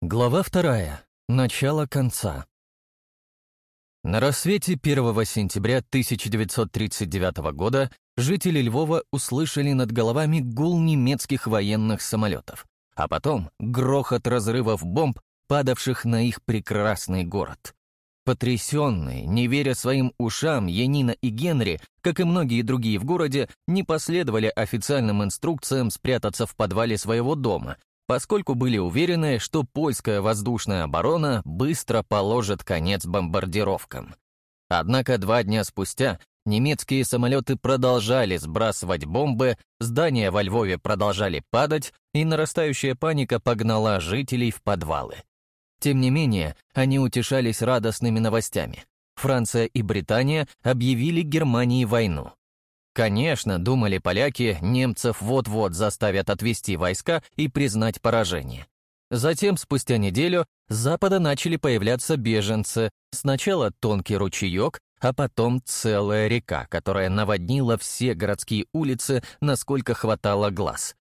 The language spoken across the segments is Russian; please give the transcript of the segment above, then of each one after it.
Глава вторая. Начало конца. На рассвете 1 сентября 1939 года жители Львова услышали над головами гул немецких военных самолетов, а потом грохот разрывов бомб, падавших на их прекрасный город. Потрясенные, не веря своим ушам, Янина и Генри, как и многие другие в городе, не последовали официальным инструкциям спрятаться в подвале своего дома, поскольку были уверены, что польская воздушная оборона быстро положит конец бомбардировкам. Однако два дня спустя немецкие самолеты продолжали сбрасывать бомбы, здания во Львове продолжали падать, и нарастающая паника погнала жителей в подвалы. Тем не менее, они утешались радостными новостями. Франция и Британия объявили Германии войну. Конечно, думали поляки, немцев вот-вот заставят отвести войска и признать поражение. Затем, спустя неделю, с запада начали появляться беженцы, сначала тонкий ручеек, а потом целая река, которая наводнила все городские улицы, насколько хватало глаз.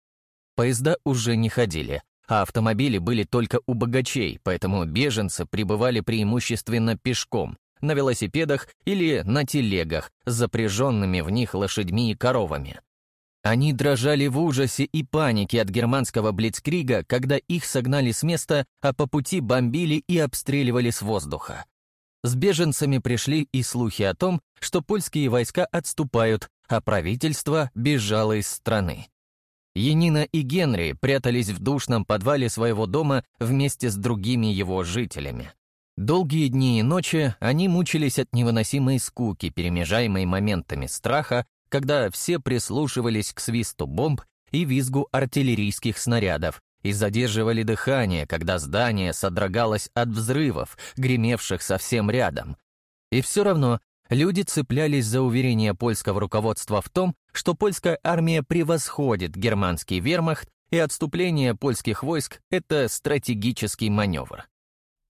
Поезда уже не ходили, а автомобили были только у богачей, поэтому беженцы прибывали преимущественно пешком, на велосипедах или на телегах с запряженными в них лошадьми и коровами. Они дрожали в ужасе и панике от германского блицкрига, когда их согнали с места, а по пути бомбили и обстреливали с воздуха. С беженцами пришли и слухи о том, что польские войска отступают, а правительство бежало из страны. Енина и Генри прятались в душном подвале своего дома вместе с другими его жителями. Долгие дни и ночи они мучились от невыносимой скуки, перемежаемой моментами страха, когда все прислушивались к свисту бомб и визгу артиллерийских снарядов и задерживали дыхание, когда здание содрогалось от взрывов, гремевших совсем рядом. И все равно Люди цеплялись за уверение польского руководства в том, что польская армия превосходит германский вермахт, и отступление польских войск — это стратегический маневр.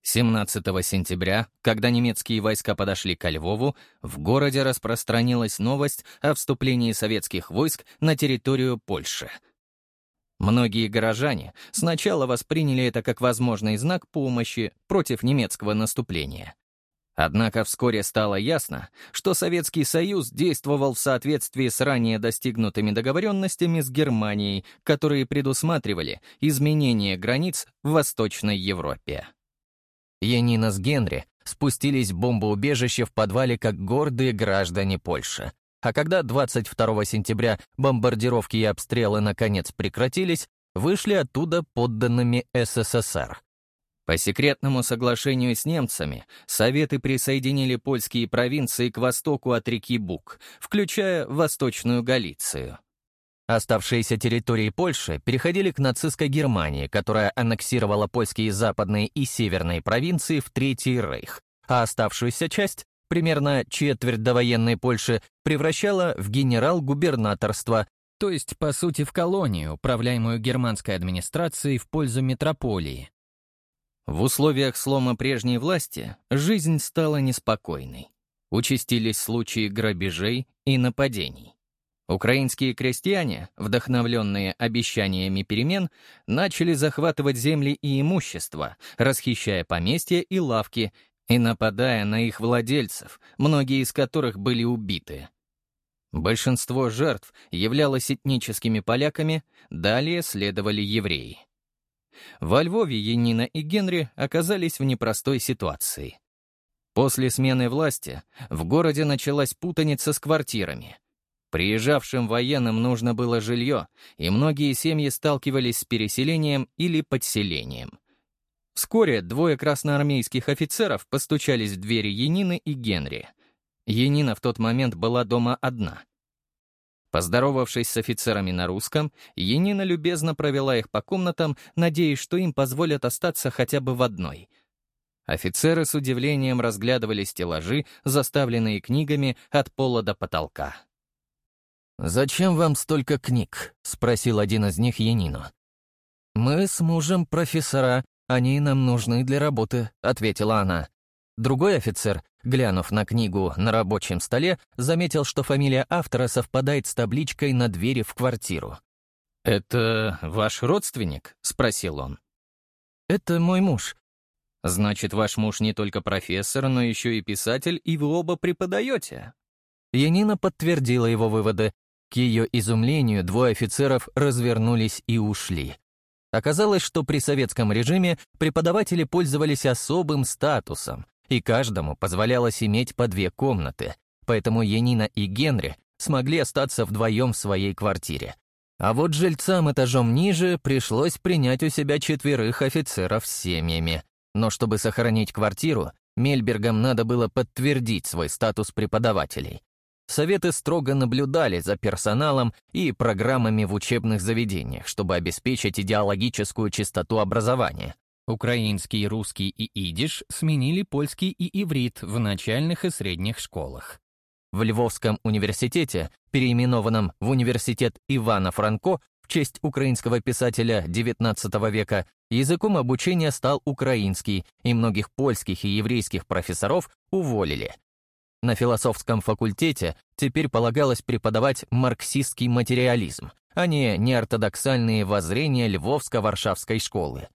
17 сентября, когда немецкие войска подошли ко Львову, в городе распространилась новость о вступлении советских войск на территорию Польши. Многие горожане сначала восприняли это как возможный знак помощи против немецкого наступления. Однако вскоре стало ясно, что Советский Союз действовал в соответствии с ранее достигнутыми договоренностями с Германией, которые предусматривали изменение границ в Восточной Европе. Янина с Генри спустились в бомбоубежище в подвале как гордые граждане Польши. А когда 22 сентября бомбардировки и обстрелы наконец прекратились, вышли оттуда подданными СССР. По секретному соглашению с немцами Советы присоединили польские провинции к востоку от реки Буг, включая Восточную Галицию. Оставшиеся территории Польши переходили к нацистской Германии, которая аннексировала польские западные и северные провинции в Третий Рейх, а оставшуюся часть, примерно четверть довоенной Польши, превращала в генерал-губернаторство, то есть, по сути, в колонию, управляемую германской администрацией в пользу метрополии. В условиях слома прежней власти жизнь стала неспокойной. Участились случаи грабежей и нападений. Украинские крестьяне, вдохновленные обещаниями перемен, начали захватывать земли и имущество, расхищая поместья и лавки и нападая на их владельцев, многие из которых были убиты. Большинство жертв являлось этническими поляками, далее следовали евреи. Во Львове Янина и Генри оказались в непростой ситуации. После смены власти в городе началась путаница с квартирами. Приезжавшим военным нужно было жилье, и многие семьи сталкивались с переселением или подселением. Вскоре двое красноармейских офицеров постучались в двери Янины и Генри. Янина в тот момент была дома одна — Поздоровавшись с офицерами на русском, Енина любезно провела их по комнатам, надеясь, что им позволят остаться хотя бы в одной. Офицеры с удивлением разглядывали стеллажи, заставленные книгами от пола до потолка. «Зачем вам столько книг?» — спросил один из них Янину. «Мы с мужем профессора, они нам нужны для работы», — ответила она. Другой офицер, глянув на книгу на рабочем столе, заметил, что фамилия автора совпадает с табличкой на двери в квартиру. «Это ваш родственник?» — спросил он. это мой муж». «Значит, ваш муж не только профессор, но еще и писатель, и вы оба преподаете?» Янина подтвердила его выводы. К ее изумлению двое офицеров развернулись и ушли. Оказалось, что при советском режиме преподаватели пользовались особым статусом, и каждому позволялось иметь по две комнаты, поэтому Янина и Генри смогли остаться вдвоем в своей квартире. А вот жильцам этажом ниже пришлось принять у себя четверых офицеров с семьями. Но чтобы сохранить квартиру, Мельбергам надо было подтвердить свой статус преподавателей. Советы строго наблюдали за персоналом и программами в учебных заведениях, чтобы обеспечить идеологическую чистоту образования. Украинский, русский и идиш сменили польский и иврит в начальных и средних школах. В Львовском университете, переименованном в Университет Ивана Франко в честь украинского писателя XIX века, языком обучения стал украинский, и многих польских и еврейских профессоров уволили. На философском факультете теперь полагалось преподавать марксистский материализм, а не неортодоксальные воззрения Львовско-Варшавской школы.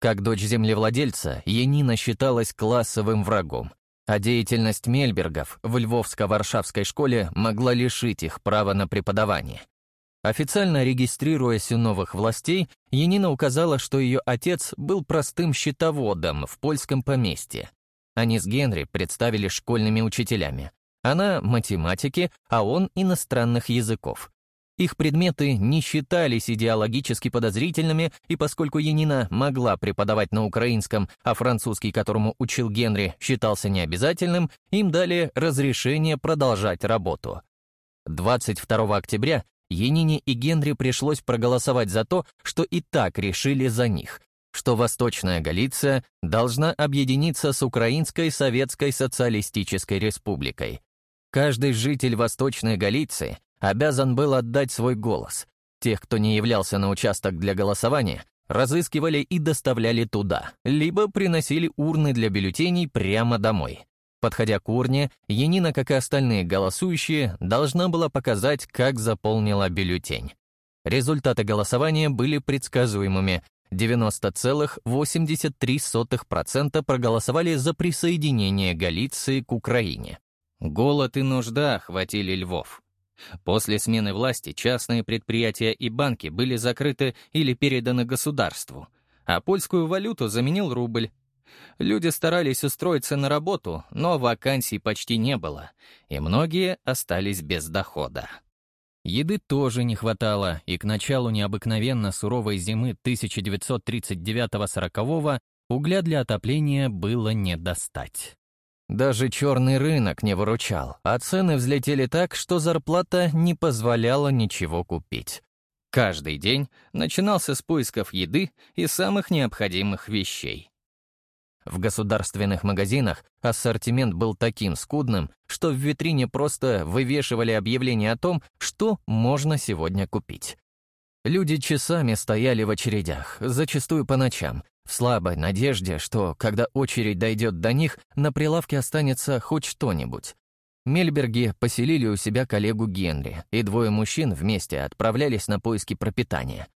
Как дочь землевладельца, Янина считалась классовым врагом, а деятельность Мельбергов в Львовско-Варшавской школе могла лишить их права на преподавание. Официально регистрируясь у новых властей, Янина указала, что ее отец был простым счетоводом в польском поместье. Они с Генри представили школьными учителями. Она — математики, а он — иностранных языков. Их предметы не считались идеологически подозрительными, и поскольку Янина могла преподавать на украинском, а французский, которому учил Генри, считался необязательным, им дали разрешение продолжать работу. 22 октября Янине и Генри пришлось проголосовать за то, что и так решили за них, что Восточная Галиция должна объединиться с Украинской Советской Социалистической Республикой. Каждый житель Восточной Галиции обязан был отдать свой голос. Тех, кто не являлся на участок для голосования, разыскивали и доставляли туда, либо приносили урны для бюллетеней прямо домой. Подходя к урне, Янина, как и остальные голосующие, должна была показать, как заполнила бюллетень. Результаты голосования были предсказуемыми. 90,83% проголосовали за присоединение Галиции к Украине. Голод и нужда охватили Львов. После смены власти частные предприятия и банки были закрыты или переданы государству, а польскую валюту заменил рубль. Люди старались устроиться на работу, но вакансий почти не было, и многие остались без дохода. Еды тоже не хватало, и к началу необыкновенно суровой зимы 1939-40 угля для отопления было не достать. Даже черный рынок не выручал, а цены взлетели так, что зарплата не позволяла ничего купить. Каждый день начинался с поисков еды и самых необходимых вещей. В государственных магазинах ассортимент был таким скудным, что в витрине просто вывешивали объявление о том, что можно сегодня купить. Люди часами стояли в очередях, зачастую по ночам, в слабой надежде, что, когда очередь дойдет до них, на прилавке останется хоть что-нибудь. Мельберги поселили у себя коллегу Генри, и двое мужчин вместе отправлялись на поиски пропитания.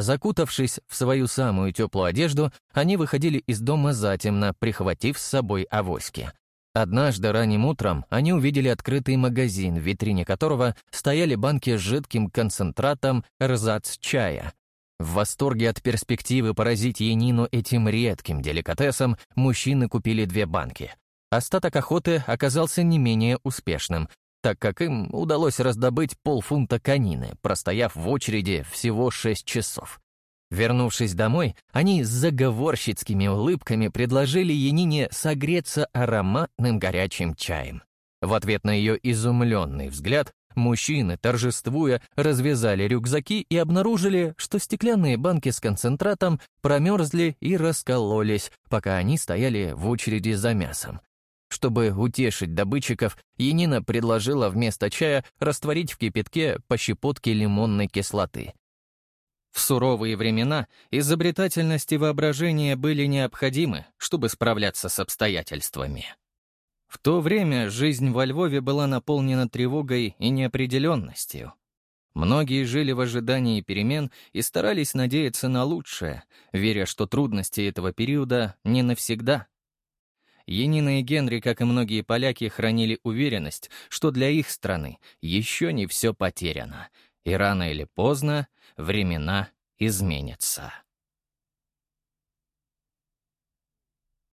Закутавшись в свою самую теплую одежду, они выходили из дома затемно, прихватив с собой авоськи. Однажды ранним утром они увидели открытый магазин, в витрине которого стояли банки с жидким концентратом рзац-чая. В восторге от перспективы поразить Янину этим редким деликатесом, мужчины купили две банки. Остаток охоты оказался не менее успешным, так как им удалось раздобыть полфунта конины, простояв в очереди всего шесть часов. Вернувшись домой, они с заговорщицкими улыбками предложили Янине согреться ароматным горячим чаем. В ответ на ее изумленный взгляд, мужчины, торжествуя, развязали рюкзаки и обнаружили, что стеклянные банки с концентратом промерзли и раскололись, пока они стояли в очереди за мясом. Чтобы утешить добытчиков, Янина предложила вместо чая растворить в кипятке по щепотке лимонной кислоты. В суровые времена изобретательность и воображение были необходимы, чтобы справляться с обстоятельствами. В то время жизнь во Львове была наполнена тревогой и неопределенностью. Многие жили в ожидании перемен и старались надеяться на лучшее, веря, что трудности этого периода не навсегда. Янина и Генри, как и многие поляки, хранили уверенность, что для их страны еще не все потеряно, и рано или поздно времена изменятся.